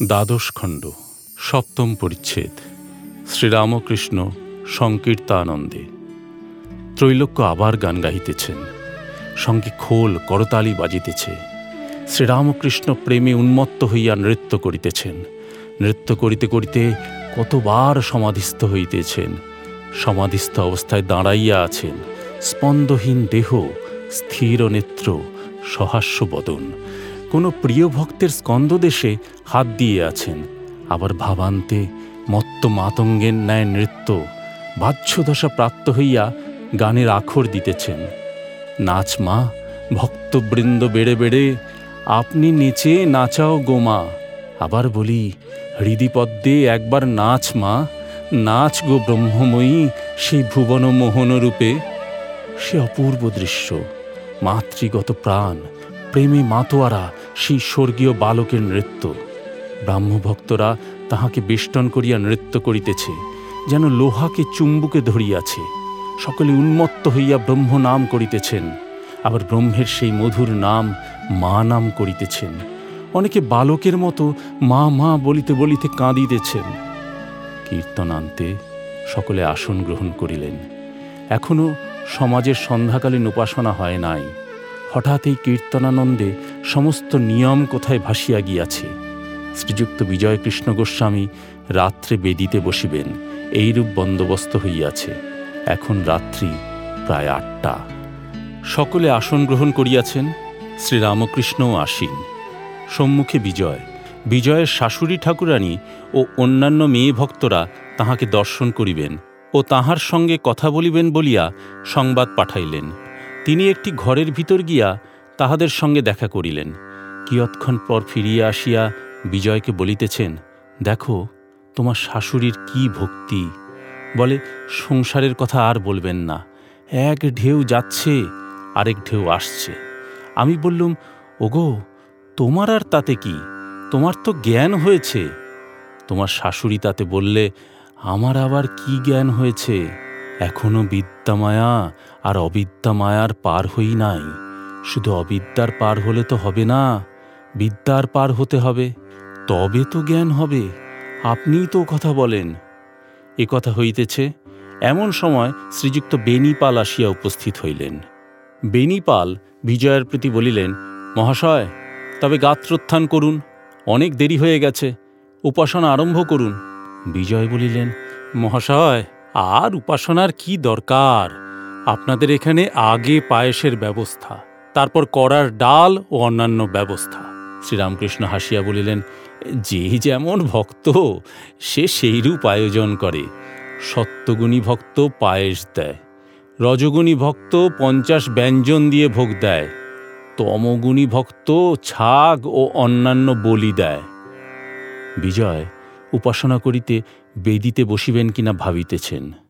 দ্বাদশ খণ্ড, সপ্তম পরিচ্ছেদ, শ্রীরামকৃষ্ণ সংকীর্তানন্দে। ত্রৈলোক্য আবার গান গাহিতেছেন, সঙ্গে খোল করতালি বাজিতেছে। শ্রীরামকৃষ্ণ প্রেমে উন্মত্ত হইয়া নৃত্য করিতেছেন, নৃত্য করিতে করিতে কতবার সমাধিস্থ হইতেছেন, সমাধিস্থ অবস্থায় দাঁড়াইয়া আছেন, স্পন্দহীন দেহ, স্থির নেত্র, সহাস্য বদন। কোনো প্রিয় ভক্তের স্কন্দদেশে হাত দিয়ে আছেন। আবার ভাবান্তে মত্ত মাতঙ্গের ন্যায় নৃত্য, বাহ্যদশা প্রাপ্ত হইয়া গানের আখর দিতেছেন। নাচ মা, ভক্তবৃন্দ বেড়ে বেড়ে, আপনি নেচে নাচাও গোমা আবার বলি, হৃদিপদ্মে একবার নাচ মা, নাচ গো ব্রহ্মময়ী সেই ভুবন মোহন রূপে সে অপূর্ব দৃশ্য, মাতৃগত প্রাণ প্রেমে মাতোয়ারা সেই স্বর্গীয় বালকের নৃত্য। ব্রাহ্মভক্তরা তাহাকে বেষ্টন করিয়া নৃত্য করিতেছে, যেন লোহাকে চুম্বুকে ধরিয়াছে। সকলে উন্মত্ত হইয়া ব্রহ্ম নাম করিতেছেন, আবার ব্রহ্মের সেই মধুর নাম মা নাম করিতেছেন। অনেকে বালকের মতো মা মা বলিতে বলিতে কাঁদিতেছেন। কীর্তনান্তে সকলে আসন গ্রহণ করিলেন। এখনও সমাজের সন্ধ্যাকালীন উপাসনা হয় নাই। হঠাৎ এই কীর্তনানন্দে সমস্ত নিয়ম কোথায় ভাসিয়া গিয়াছে। শ্রীযুক্ত বিজয়কৃষ্ণ গোস্বামী রাত্রে বেদিতে বসিবেন, এইরূপ বন্দোবস্ত হইয়াছে। এখন রাত্রি প্রায় আটটা। সকলে আসন গ্রহণ করিয়াছেন, শ্রীরামকৃষ্ণও আসীন। সম্মুখে বিজয়, বিজয়ের শাশুড়ি ঠাকুরানী ও অন্যান্য মেয়ে ভক্তরা তাহাকে দর্শন করিবেন ও তাহার সঙ্গে কথা বলিবেন বলিয়া সংবাদ পাঠাইলেন। তিনি একটি ঘরের ভিতর গিয়া তাহাদের সঙ্গে দেখা করিলেন। কিয়ৎক্ষণ পর ফিরিয়া আসিয়া বিজয়কে বলিতেছেন, দেখো, তোমার শাশুড়ির কি ভক্তি? বলে, সংসারের কথা আর বলবেন না। এক ঢেউ যাচ্ছে, আরেক ঢেউ আসছে। আমি বললুম, ওগো, তোমার আর তাতে কি? তোমার তো জ্ঞান হয়েছে। তোমার শাশুড়ি তাতে বললে, আমার আবার কি জ্ঞান হয়েছে? এখনও বিদ্যামায়া আর অবিদ্যামায়ার পার হই নাই। শুধু অবিদ্যার পার হলে তো হবে না, বিদ্যার পার হতে হবে। তবে তো জ্ঞান হবে, আপনিই তো কথা বলেন। এ কথা হইতেছে, এমন সময় শ্রীযুক্ত বেনিপাল আসিয়া উপস্থিত হইলেন। বেনিপাল বিজয়ের প্রতি বলিলেন, মহাশয়, তবে গাত্রোত্থান করুন, অনেক দেরি হয়ে গেছে, উপাসনা আরম্ভ করুন। বিজয় বলিলেন, মহাশয় আর উপাসনার কি দরকার? আপনাদের এখানে আগে পায়েসের ব্যবস্থা, তারপর করার ডাল ও অন্যান্য ব্যবস্থা। শ্রীরামকৃষ্ণ হাসিয়া বলিলেন, যে যেমন ভক্ত, সে সেইরূপ আয়োজন করে। সত্যগুণী ভক্ত পায়েস দেয়, রজগুণী ভক্ত পঞ্চাশ ব্যঞ্জন দিয়ে ভোগ দেয়, তমগুণী ভক্ত ছাগ ও অন্যান্য বলি দেয়। বিজয় উপাসনা করিতে বেদিতে বসিবেন কিনা ভাবিতেছেন।